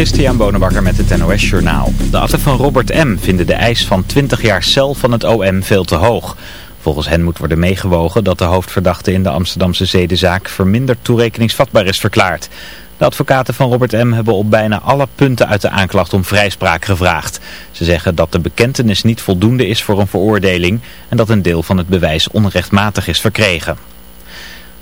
Christian Bonenbakker met het NOS Journaal. De atten van Robert M. vinden de eis van 20 jaar cel van het OM veel te hoog. Volgens hen moet worden meegewogen dat de hoofdverdachte in de Amsterdamse zedenzaak verminderd toerekeningsvatbaar is verklaard. De advocaten van Robert M. hebben op bijna alle punten uit de aanklacht om vrijspraak gevraagd. Ze zeggen dat de bekentenis niet voldoende is voor een veroordeling en dat een deel van het bewijs onrechtmatig is verkregen.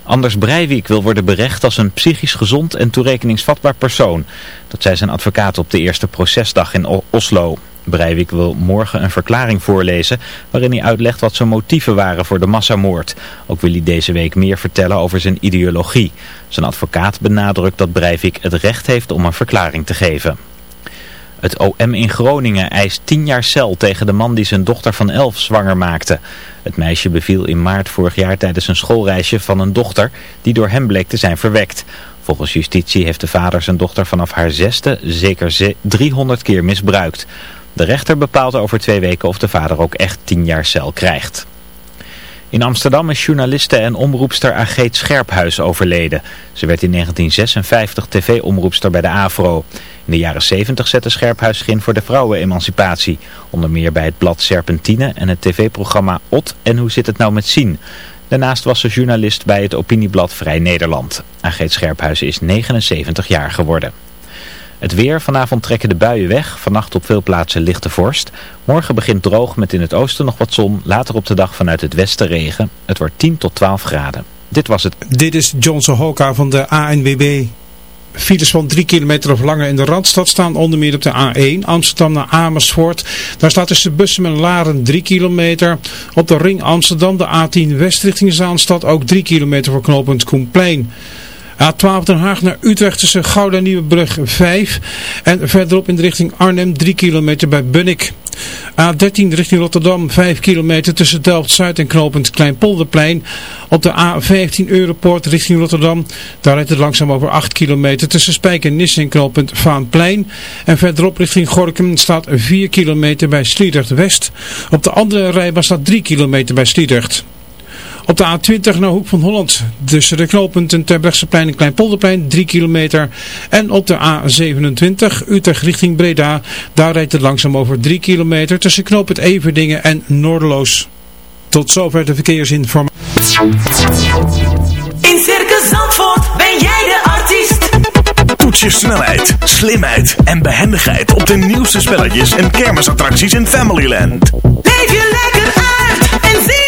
Anders Breivik wil worden berecht als een psychisch gezond en toerekeningsvatbaar persoon. Dat zei zijn advocaat op de eerste procesdag in Oslo. Breivik wil morgen een verklaring voorlezen waarin hij uitlegt wat zijn motieven waren voor de massamoord. Ook wil hij deze week meer vertellen over zijn ideologie. Zijn advocaat benadrukt dat Breivik het recht heeft om een verklaring te geven. Het OM in Groningen eist 10 jaar cel tegen de man die zijn dochter van 11 zwanger maakte. Het meisje beviel in maart vorig jaar tijdens een schoolreisje van een dochter die door hem bleek te zijn verwekt. Volgens justitie heeft de vader zijn dochter vanaf haar zesde zeker 300 keer misbruikt. De rechter bepaalt over twee weken of de vader ook echt 10 jaar cel krijgt. In Amsterdam is journaliste en omroepster Ageet Scherphuis overleden. Ze werd in 1956 tv-omroepster bij de AVRO. In de jaren 70 zette Scherphuis in voor de vrouwenemancipatie. Onder meer bij het blad Serpentine en het tv-programma Ot en Hoe zit het nou met zien. Daarnaast was ze journalist bij het opinieblad Vrij Nederland. Ageet Scherphuis is 79 jaar geworden. Het weer, vanavond trekken de buien weg, vannacht op veel plaatsen lichte vorst. Morgen begint droog met in het oosten nog wat zon, later op de dag vanuit het westen regen. Het wordt 10 tot 12 graden. Dit was het. Dit is Johnson Hoka van de ANWB. Files van 3 kilometer of langer in de Randstad staan onder meer op de A1 Amsterdam naar Amersfoort. Daar staat tussen Bussen en Laren 3 kilometer. Op de ring Amsterdam de A10 West richting Zaanstad ook 3 kilometer voor knooppunt Koenplein. A12 Den Haag naar Utrecht tussen Gouda Nieuwebrug 5. En verderop in de richting Arnhem 3 kilometer bij Bunnik. A13 richting Rotterdam 5 kilometer tussen Delft-Zuid en knooppunt Kleinpolderplein. Op de A15 Europoort richting Rotterdam. Daar rijdt het langzaam over 8 kilometer tussen Spijk en Nissen en knooppunt Vaanplein. En verderop richting Gorkum staat 4 kilometer bij Sliedrecht-West. Op de andere rijbaan staat 3 kilometer bij Sliedrecht. Op de A20 naar Hoek van Holland. Tussen de knooppunten Terbrechtseplein en Kleinpolderplein 3 kilometer. En op de A27 Utrecht richting Breda. Daar rijdt het langzaam over 3 kilometer tussen knooppunt Everdingen en Noordeloos. Tot zover de verkeersinformatie. In Circus Zandvoort ben jij de artiest. Toets je snelheid, slimheid en behendigheid op de nieuwste spelletjes en kermisattracties in Familyland. Leef je lekker uit en zie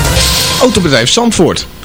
Autobedrijf Zandvoort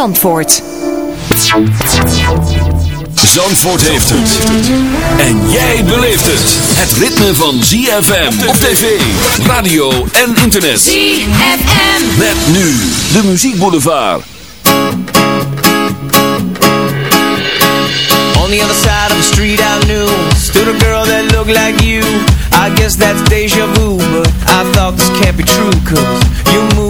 Zandvoort. Zandvoort heeft het. En jij beleeft het. Het ritme van ZFM op tv, radio en internet. ZFM. Met nu de muziekboulevard. On the other side of the street I knew Stood a girl that looked like you I guess that's deja vu But I thought this can't be true Cause you moved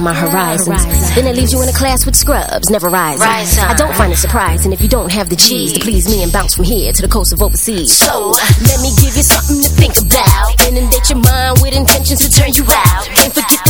expand my horizons. Then it leaves you in a class with scrubs, never rising. I don't find it surprising if you don't have the cheese to please me and bounce from here to the coast of overseas. So, let me give you something to think about. Inundate your mind with intentions to turn you out. Can't forget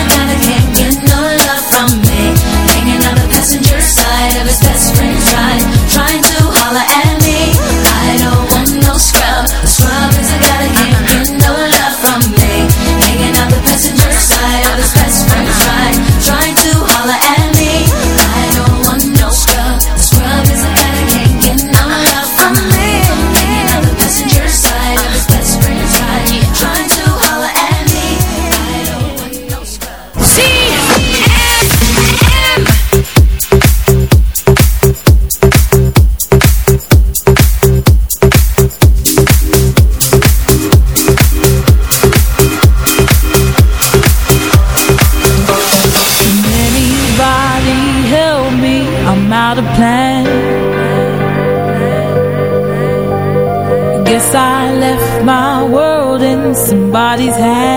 somebody's hand.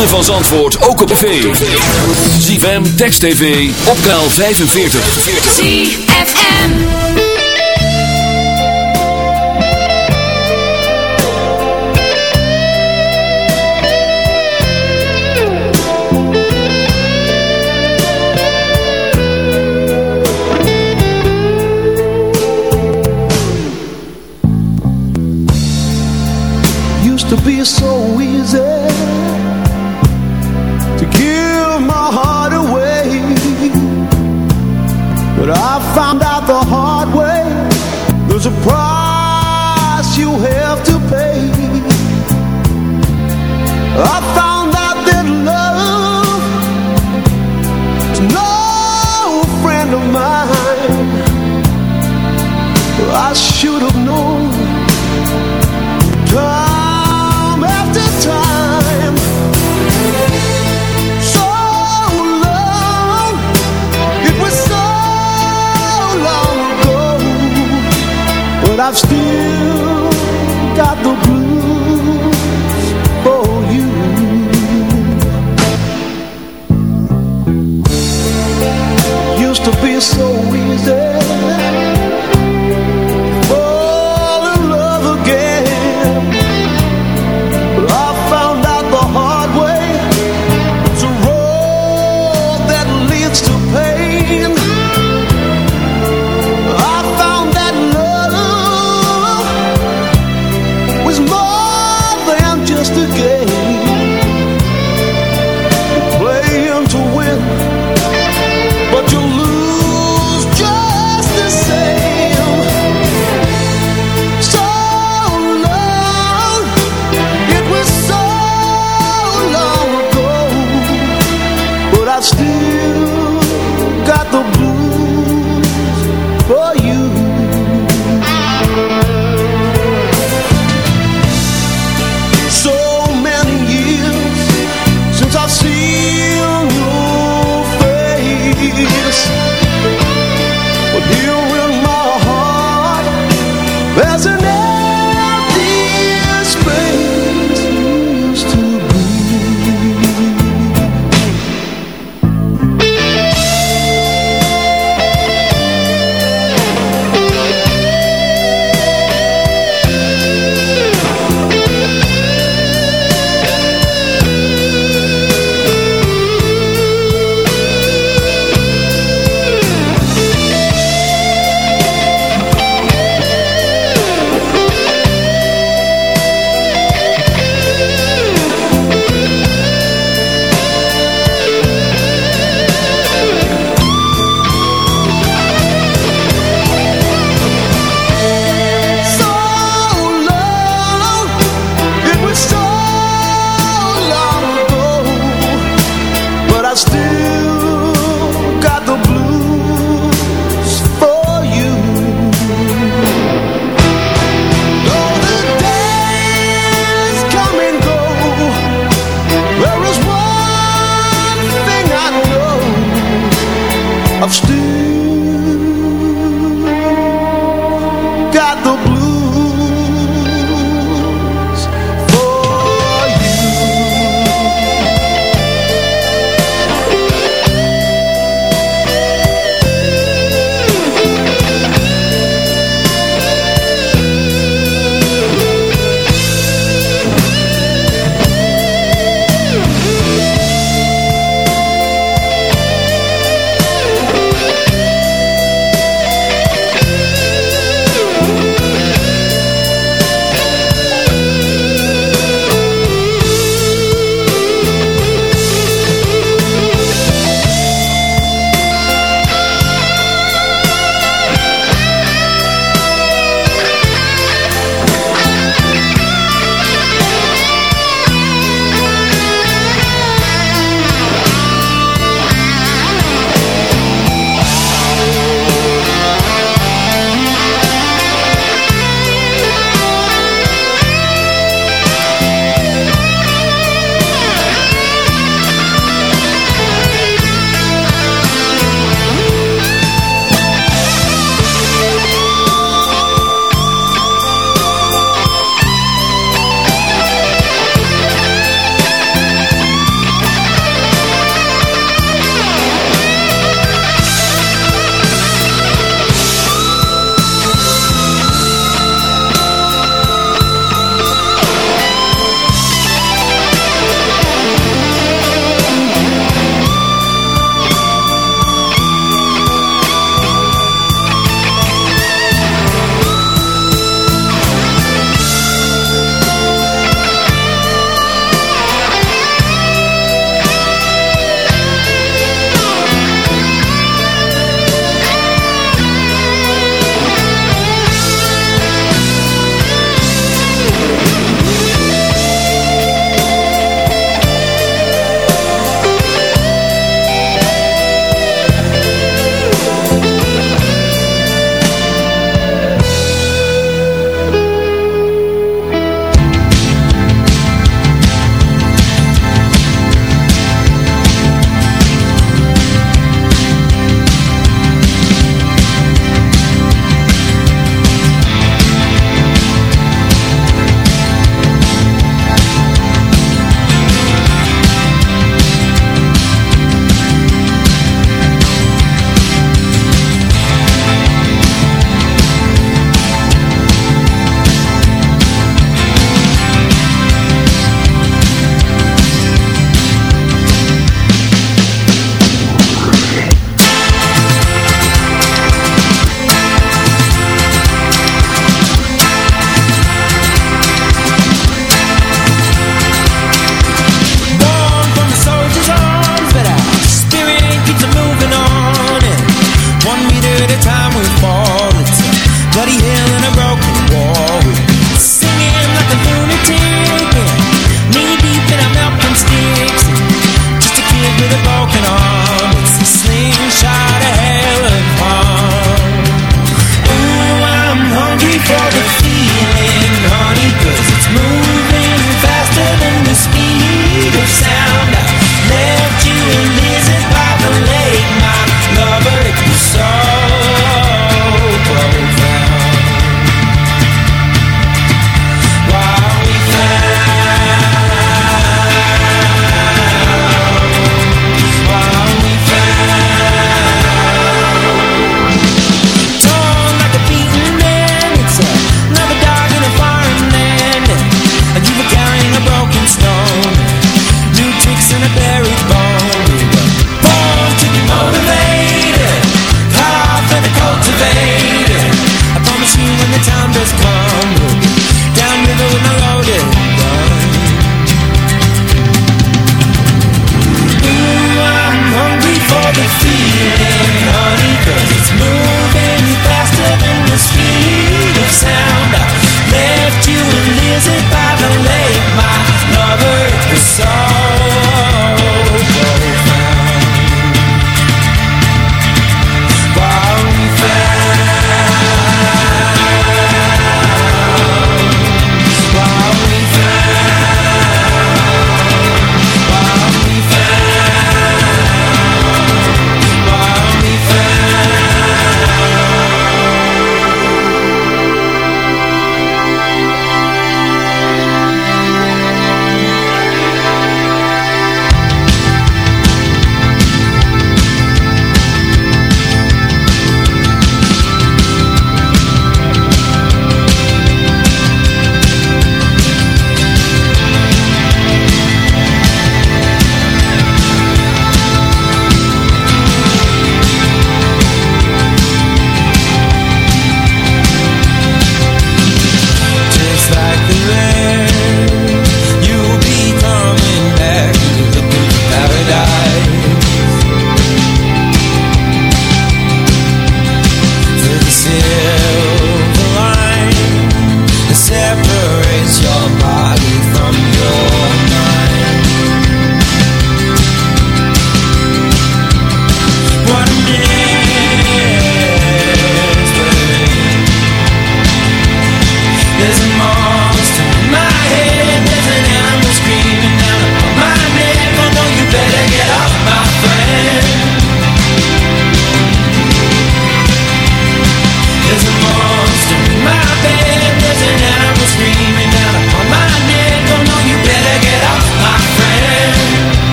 ritme van Zandvoort ook op tv. ZFM, Text TV, op kanaal 45. ZFM Used to be so easy got the blues.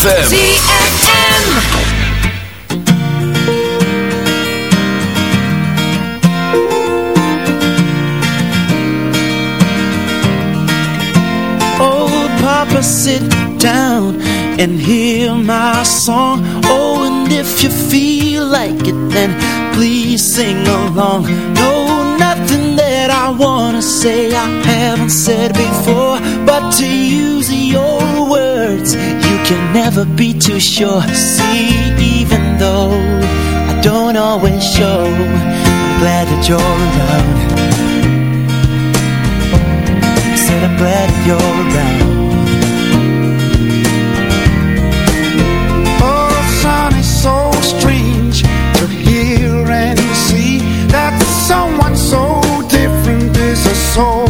ZFM. ZFM. Old Papa, sit down and hear my song. Oh, and if you feel like it, then please sing along. No, nothing that I wanna say I haven't said before, but to use your words can never be too sure. See, even though I don't always show I'm glad that you're around. Said I'm glad that you're around. Oh, son, it's so strange To hear and see That someone so different is a soul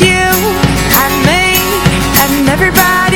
you and me and everybody